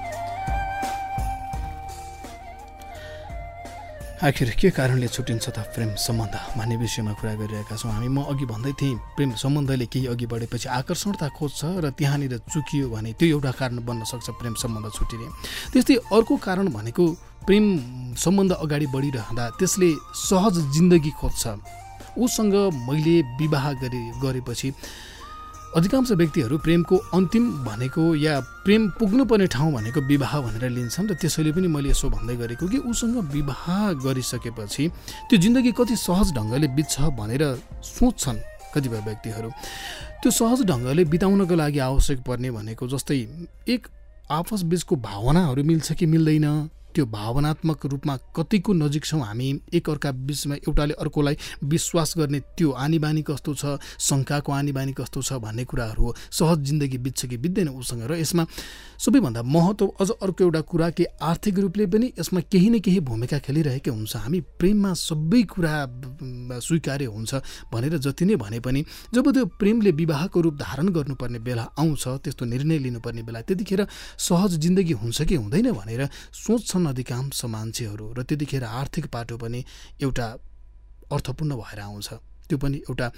आखिर के कारणले छुट्टिन्छ त प्रेम सम्बन्ध? भन्ने विषयमा कुरा गरिरहेका छौँ हामी। म अघि भन्दै थिएँ प्रेम सम्बन्धले केही अघि बढेपछि आकर्षणता खोज्छ र त्यहाँनिर चुकियो भने त्यो एउटा कारण बन्न सक्छ प्रेम सम्बन्ध छुट्टिने। त्यस्तै अर्को कारण भनेको प्रेम सम्बन्ध अगाडि बढिरहँदा त्यसले सहज जिन्दगी खोज्छ। उसँग मैले विवाह गरे गरेपछि अधिकांश व्यक्तिहरू प्रेमको अन्तिम भनेको या प्रेम पुग्नुपर्ने ठाउँ भनेको विवाह भनेर लिन्छन् र त्यसैले पनि मैले यसो भन्दै गरेको कि उसँग विवाह गरिसकेपछि त्यो जिन्दगी कति सहज ढङ्गले बित्छ भनेर सोच्छन् कतिपय व्यक्तिहरू। त्यो सहज ढङ्गले बिताउनको लागि आवश्यक पर्ने भनेको जस्तै एक आपस बिचको भावनाहरू मिल्छ कि मिल्दैन? त्यो भावनात्मक रूपमा कतिको नजिक छौँ हामी। एकअर्का बिचमा एउटाले अर्कोलाई विश्वास गर्ने त्यो आनी बानी कस्तो छ शङ्काको आनी बानी कस्तो छ भन्ने कुराहरू हो। सहज जिन्दगी बित्छ कि बित्दैन उसँग र यसमा सबैभन्दा महत्त्व अझ अर्को एउटा कुरा कि आर्थिक रूपले पनि यसमा केही न केही भूमिका खेलिरहेकै हुन्छ। हामी प्रेममा सबै कुरा स्वीकार्य हुन्छ भनेर जति नै भने पनि जब त्यो प्रेमले विवाहको रूप धारण गर्नुपर्ने बेला आउँछ त्यस्तो निर्णय लिनुपर्ने बेला त्यतिखेर सहज जिन्दगी हुन्छ कि हुँदैन भनेर सोच्छन् छन् अधिकांश मान्छेहरू र त्यतिखेर आर्थिक पाटो पनि एउटा अर्थपूर्ण भएर आउँछ। त्यो पनि एउटा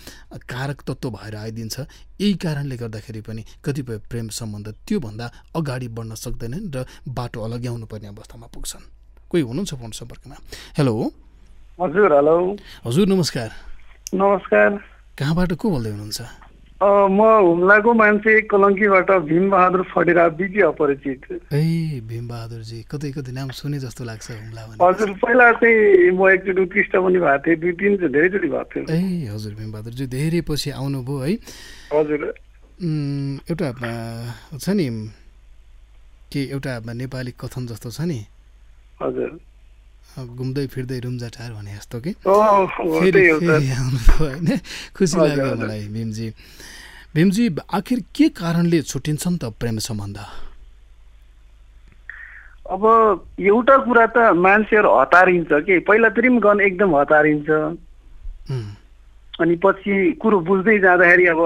कारक तत्त्व भएर आइदिन्छ। यही कारणले गर्दाखेरि पनि कतिपय प्रेम सम्बन्ध त्योभन्दा अगाडि बढ्न सक्दैनन् र बाटो अलग्याउनु पर्ने अवस्थामा पुग्छन्। कोही हुनुहुन्छ फोन सम्पर्कमा? हेलो हजुर हेलो हजुर नमस्कार। नमस्कार। कहाँबाट को बोल्दै हुनुहुन्छ? म हुम्लाको मान्छे कलङ्कीबाट भीमबहादुर फडेरा बिजी अपरिचित। ए भीमबहादुरजी कतै कतै नाम सुने जस्तो लाग्छ हुम्ला हजुर पहिला चाहिँ म एकचोटि उत्कृष्ट पनि भएको थिएँ दुई तिन धेरैचोटि भएको थियो ए हजुर भीमबहादुरजी धेरै पछि आउनुभयो है। हजुर। एउटा छ नि के एउटा नेपाली कथन जस्तो छ नि? हजुर। घुम्दै फिर्दै रुम्जाटार भने जस्तो कि। फेरि फेरि आउनुभयो होइन खुसी लाग्यो मलाई भीमजी। भीमजी आखिर के कारणले छुट्टिन्छन् त प्रेम सम्बन्ध? अब एउटा कुरा त मान्छेहरू हतारिन्छ कि पहिला प्रेम एकदम हतारिन्छ। अनि पछि कुरो बुझ्दै जाँदाखेरि अब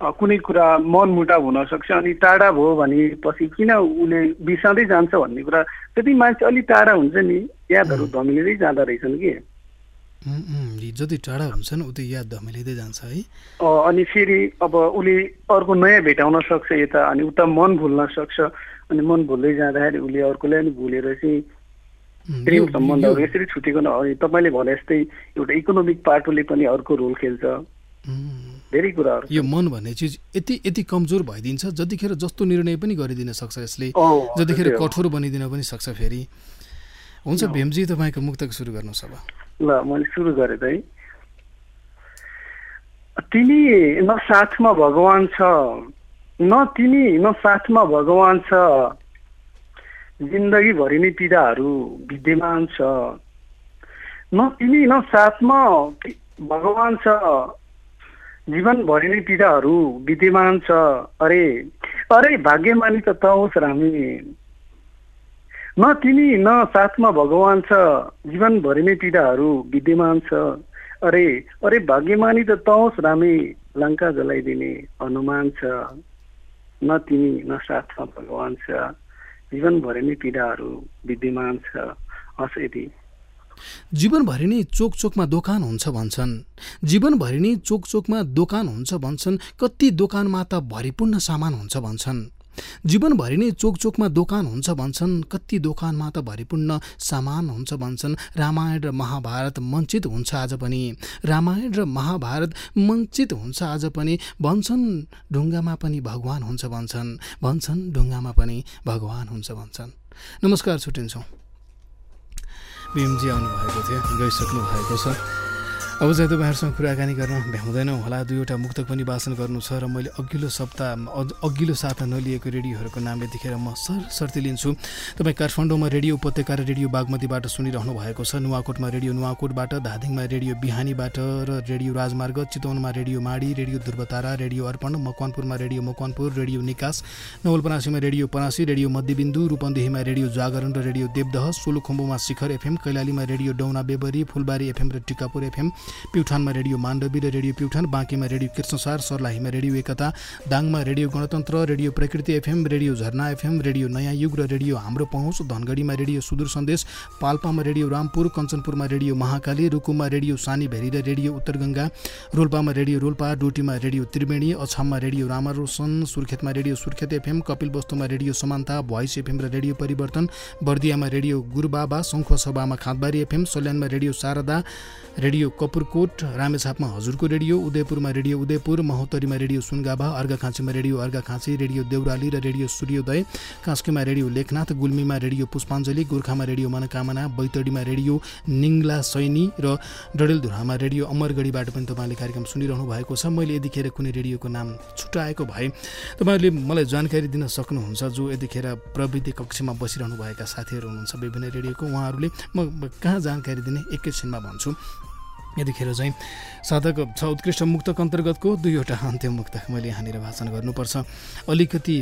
कुनै कुरा मनमुटाव हुनसक्छ अनि टाढा भयो भनेपछि किन उसले बिर्सँदै जान्छ भन्ने कुरा? त्यति मान्छे अलिक टाढा हुन्छ नि यादहरू धमिलिँदै जाँदो रहेछन् कि। जति टाढा हुन्छन् उति याद धमिलिँदै जान्छ है। अनि फेरि अब उसले अर्को नयाँ भेटाउन सक्छ यता अनि उता मन भुल्न सक्छ। अनि मन भुल्दै जाँदाखेरि उसले अर्कोलाई पनि भुलेर चाहिँ प्रेम सम्बन्धहरू यसरी छुटेको अनि तपाईँले भने जस्तै एउटा इकोनोमिक पाटोले पनि अर्को रोल खेल्छ। धेरै कुराहरू यो मन भन्ने चिज यति यति कमजोर भइदिन्छ जतिखेर जस्तो निर्णय पनि गरिदिन सक्छ यसले। जतिखेर कठोर बनिदिन पनि सक्छ फेरि। हुन्छ भीमजी तपाईँको मुक्तक सुरु गर्नुहोस् अब ल मैले सुरु गरेँ है। तिमी न साथमा भगवान् छ न तिमी न साथमा भगवान् छ। जिन्दगीभरि नै पीडाहरू विद्यमान छ। न तिमी न साथमा भगवान् छ। जीवनभरि नै पीडाहरू विद्यमान छ। अरे अरे भाग्यमानी त तहोस् रामी। न तिमी न साथमा भगवान् छ। जीवनभरि नै पीडाहरू विद्यमान छ। अरे अरे भाग्यमानी त तहोस् रामी। लङ्का जलाइदिने अनुमान छ। न तिमी न साथमा भगवान् छ। जीवनभरि नै पीडाहरू विद्यमान छ। हस् यदि। जीवनभरि नै चोक चोकमा दोकान हुन्छ भन्छन्। जीवनभरि नै चोक चोकमा दोकान हुन्छ भन्छन् कति दोकानमा त भरिपूर्ण सामान हुन्छ भन्छन्। जीवनभरि नै चोक चोकमा दोकान हुन्छ भन्छन् कति दोकानमा त भरिपूर्ण सामान हुन्छ भन्छन्। रामायण र महाभारत मञ्चित हुन्छ आज पनि। रामायण र महाभारत मञ्चित हुन्छ आज पनि। भन्छन् ढुङ्गामा पनि भगवान् हुन्छ भन्छन्। भन्छन् ढुङ्गामा पनि भगवान् हुन्छ भन्छन्। नमस्कार छुट्टिन्छौँ। भीमजी आउनुभएको थियो गइसक्नु भएको छ। अब चाहिँ तपाईँहरूसँग कुराकानी गर्न भ्याउँदैनौँ होला। दुईवटा मुक्तक पनि वाचन गर्नु छ र मैले अघिल्लो सप्ताह अघ- अघिल्लो साता नलिएको रेडियोहरूको नाम यतिखेर म सर सर्ती लिन्छु। तपाईँ काठमाडौँमा रेडियो उपत्यका र रेडियो बागमतीबाट सुनिरहनु भएको छ। नुवाकोटमा रेडियो नुवाकोटबाट धादिङमा रेडियो बिहानीबाट र रेडियो राजमार्ग चितवनमा radio Madi radio Dhruvatara radio Arpan मकवानपुरमा radio Makwanpur radio Nikas नवलपरासीमा रेडियो परासी रेडियो मध्यबिन्दु रूपन्देहीमा रेडियो जागरण र रेडियो देवदह सोलुखुम्बुमा शिखर एफएम कैलालीमा रेडियो डौना बेबरी फुलबारी एफएम र टिकापुर एफएम प्युठानमा रेडियो माण्डवी र रेडियो प्युठान बाँकीमा रेडियो कृष्णसार सर्लाहीमा रेडियो एकता दाङमा radio Gantantra radio Prakriti FM radio Jharna FM radio Naya Yug र रेडियो हाम्रो पहुँच धनगढीमा रेडियो सुदूर सन्देश पाल्पामा रेडियो रामपुर कञ्चनपुरमा रेडियो महाकाली रुकुममा रेडियो सानी भेरी र रेडियो उत्तर गङ्गा रोल्पामा रेडियो रोल्पा डोटीमा रेडियो त्रिवेणी अछाममा रेडियो रामारोसन सुर्खेतमा रेडियो सुर्खेत एफएम कपिलवस्तुमा रेडियो समानता भोइस एफएम र रेडियो परिवर्तन बर्दियामा रेडियो गुरुबाबा सङ्खुवासभामा खाँदबारी एफएम सल्यानमा रेडियो शारदा रेडियो कपुरकोट रामेछापमा हजुरको रेडियो उदयपुरमा रेडियो उदयपुर महोत्तरीमा रेडियो सुनगाभा अर्घाखाँचीमा रेडियो अर्घाखाँची रेडियो देउराली र रेडियो सूर्योदय कास्कीमा रेडियो लेखनाथ गुल्मीमा रेडियो पुष्पाञ्जली गोर्खामा रेडियो मनोकामना बैतडीमा रेडियो निङ्ला सैनी र डडेलधुरामा रेडियो अमरगढीबाट पनि तपाईँले कार्यक्रम सुनिरहनु भएको छ। मैले यतिखेर कुनै रेडियोको नाम छुट्याएको भए तपाईँहरूले मलाई जानकारी दिन सक्नुहुन्छ जो यतिखेर प्रविधि कक्षमा बसिरहनुभएका साथीहरू हुनुहुन्छ विभिन्न रेडियोको उहाँहरूले म कहाँ जानकारी दिने एकैछिनमा भन्छु। यतिखेर चाहिँ साधक छ उत्कृष्ट मुक्तक अन्तर्गतको दुईवटा अन्तिम मुक्तक मैले यहाँनिर भाषण गर्नुपर्छ। अलिकति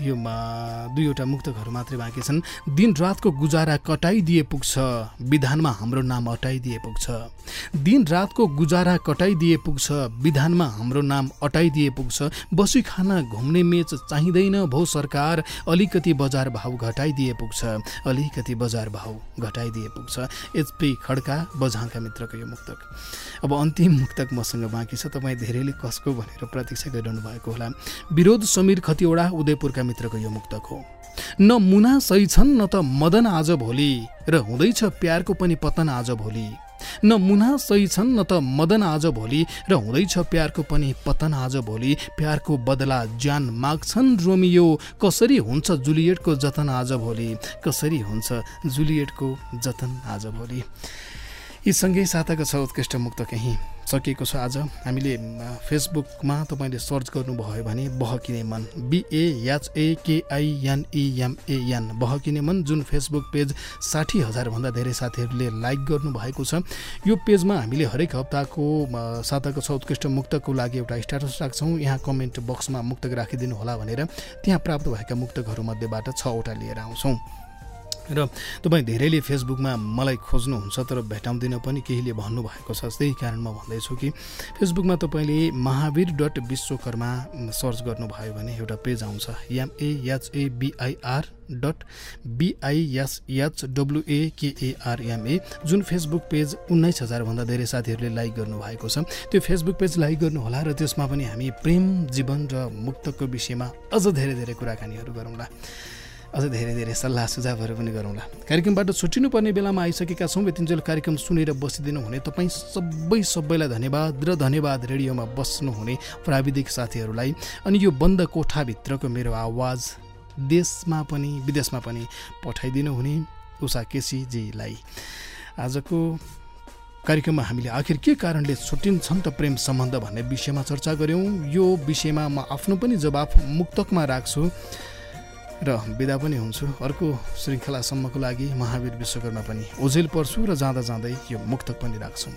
यो दुईवटा मुक्तकहरू मात्रै बाँकी छन्। दिन रातको गुजारा कटाइदिए पुग्छ। विधानमा हाम्रो नाम अटाइदिए पुग्छ। दिन रातको गुजारा कटाइदिए पुग्छ। विधानमा हाम्रो नाम अटाइदिए पुग्छ। बसी खाना घुम्ने मेच चाहिँदैन भौ सरकार। अलिकति बजार भाउ घटाइदिए पुग्छ। अलिकति बजार भाउ घटाइदिए पुग्छ। एचपी खड्का बझाङका मित्रको यो मुक्तक। अब अन्तिम मुक्तक मसँग बाँकी छ। तपाईँ धेरैले कसको भनेर प्रतीक्षा गरिरहनु भएको होला? विरोध समीर खतिवडा उदयपुरका मित्रको यो मुक्तक हो। न मुना सही छन् न त मदन आज भोलि र हुँदैछ प्यारको पनि पतन आज भोलि। न मुना सही छन् न त मदन आज भोलि र हुँदैछ प्यारको पनि पतन आज भोलि। प्यारको बदला ज्यान माग्छन् रोमियो कसरी हुन्छ जुलियटको जतन आज भोलि? कसरी हुन्छ जुलियटको जतन आज भोलि? यी सँगै साताको छ उत्कृष्ट मुक्त कहीँ सकिएको छ आज। हामीले फेसबुकमा तपाईँले सर्च गर्नुभयो भने बहकिने मन। बिएएचएकेआइएनइएमएएन बहकिने मन। जुन फेसबुक पेज साठी हजारभन्दा धेरै साथीहरूले लाइक गर्नुभएको छ। यो पेजमा हामीले हरेक हप्ताको साताको छ उत्कृष्ट मुक्तको लागि एउटा स्ट्याटस राख्छौँ। यहाँ कमेन्ट बक्समा मुक्तक राखिदिनु होला भनेर त्यहाँ प्राप्त भएका मुक्तकहरूमध्येबाट छवटा लिएर आउँछौँ। र तपाईँ धेरैले फेसबुकमा मलाई खोज्नुहुन्छ तर भेटाउँदिन पनि केहीले भन्नुभएको छ। त्यही कारण म भन्दैछु कि फेसबुकमा तपाईँले महावीर डट विश्वकर्मा सर्च गर्नुभयो भने एउटा पेज आउँछ। एमएएचएबिआइआर डट बिआइएसएच डब्लुएकेएआरएमए जुन फेसबुक पेज उन्नाइस हजारभन्दा धेरै साथीहरूले लाइक गर्नुभएको छ। त्यो फेसबुक पेज लाइक गर्नुहोला र त्यसमा पनि हामी प्रेम जीवन र मुक्तको विषयमा अझ धेरै धेरै कुराकानीहरू गरौँला। अझ धेरै धेरै सल्लाह सुझावहरू पनि गरौँला। कार्यक्रमबाट छुट्टिनुपर्ने बेलामा आइसकेका छौँ। यतिन्जेल कार्यक्रम सुनेर बसिदिनु हुने तपाईँ सबै सबैलाई धन्यवाद र धन्यवाद रेडियोमा बस्नुहुने प्राविधिक साथीहरूलाई। अनि यो बन्द कोठाभित्रको मेरो आवाज देशमा पनि विदेशमा पनि पठाइदिनु हुने उषा केसीजीलाई। आजको कार्यक्रममा हामीले आखिर के कारणले छुट्टिन्छन् त प्रेम सम्बन्ध भन्ने विषयमा चर्चा गऱ्यौँ। यो विषयमा म आफ्नो पनि जवाफ मुक्तकमा राख्छु। र बिदा पनि हुन्छु। अर्को श्रृङ्खलासम्मको लागि महावीर विश्वकर्मा पनि ओझेल पर्छु र जाँदा जाँदै यो मुक्तक पनि राख्छु म।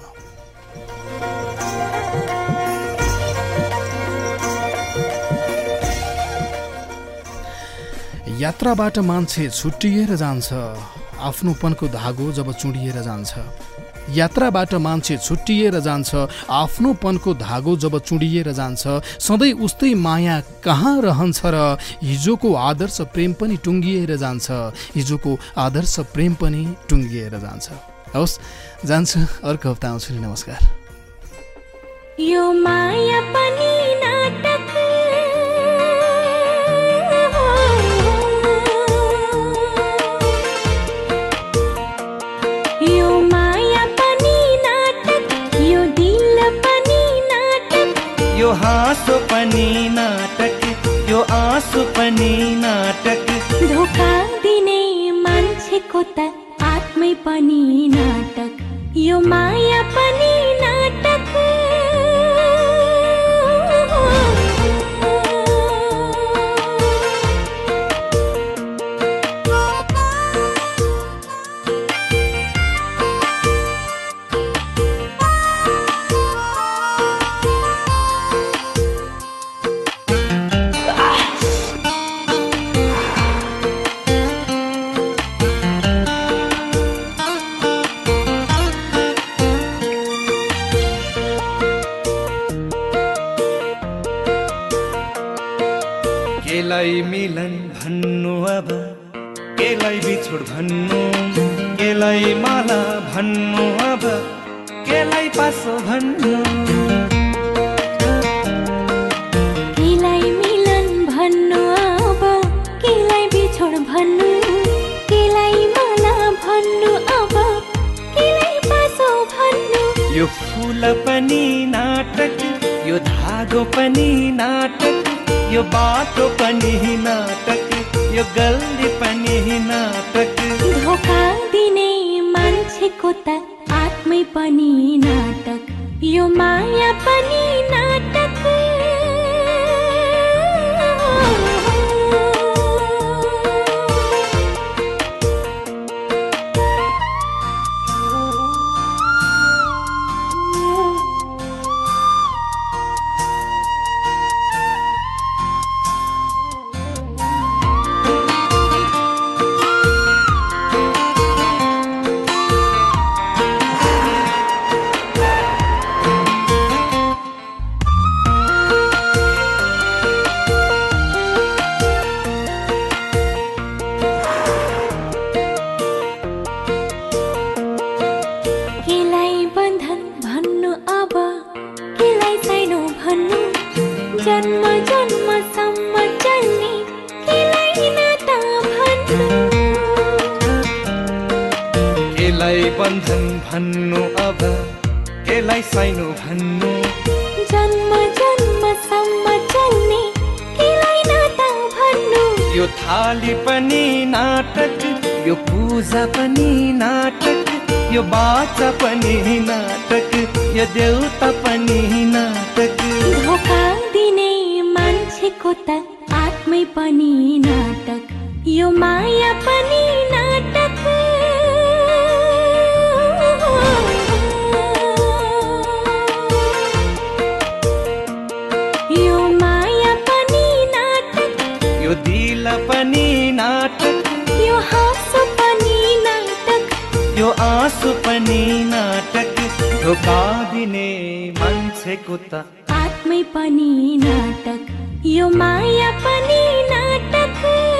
यात्राबाट मान्छे छुट्टिएर जान्छ। आफ्नोपनको धागो जब चुडिएर जान्छ। यात्राबाट मान्छे छुट्टिएर जान्छ आफ्नोपनको धागो जब चुडिएर जान्छ सधैँ उस्तै माया कहाँ रहन्छ र हिजोको आदर्श प्रेम पनि टुङ्गिएर जान्छ। हिजोको आदर्श प्रेम पनि टुङ्गिएर जान्छ। हवस् जान्छु। अर्को हप्ता आउँछु नमस्कार। यो माया पनि हाँसो पनि नाटक यो आँसु पनि नाटक। धोका दिने मान्छेको त आत्मै पनि नाटक यो माया पनि भन्नु केलाई माला भन्नु अब केलाई पासो भन्नु? केलाई मिलन भन्नु अब केलाई बिछोड भन्नु? केलाई माला भन्नु अब केलाई पासो भन्नु? यो फुल पनि नाटक यो धागो पनि नाटक यो बाटो पनि नाटक यो गल्ली पनि नाटक। त आत्मै पनि नाटक। यो माया बन्धन भन्नु अब केलाई साइनो भन्नु? जन्म जन्मसम्म चल्ने केलाई नाता भन्नु? यो थाली पनि नाटक यो पूजा पनि नाटक यो बाचा पनि नाटक यो देउता पनि नाटक। धोका दिने मान्छेको त आत्मै पनि नाटक यो माया पनि आँसु पनि नाटक धोका दिने मान्छेको त। आत्मै पनि नाटक यो माया पनि नाटक।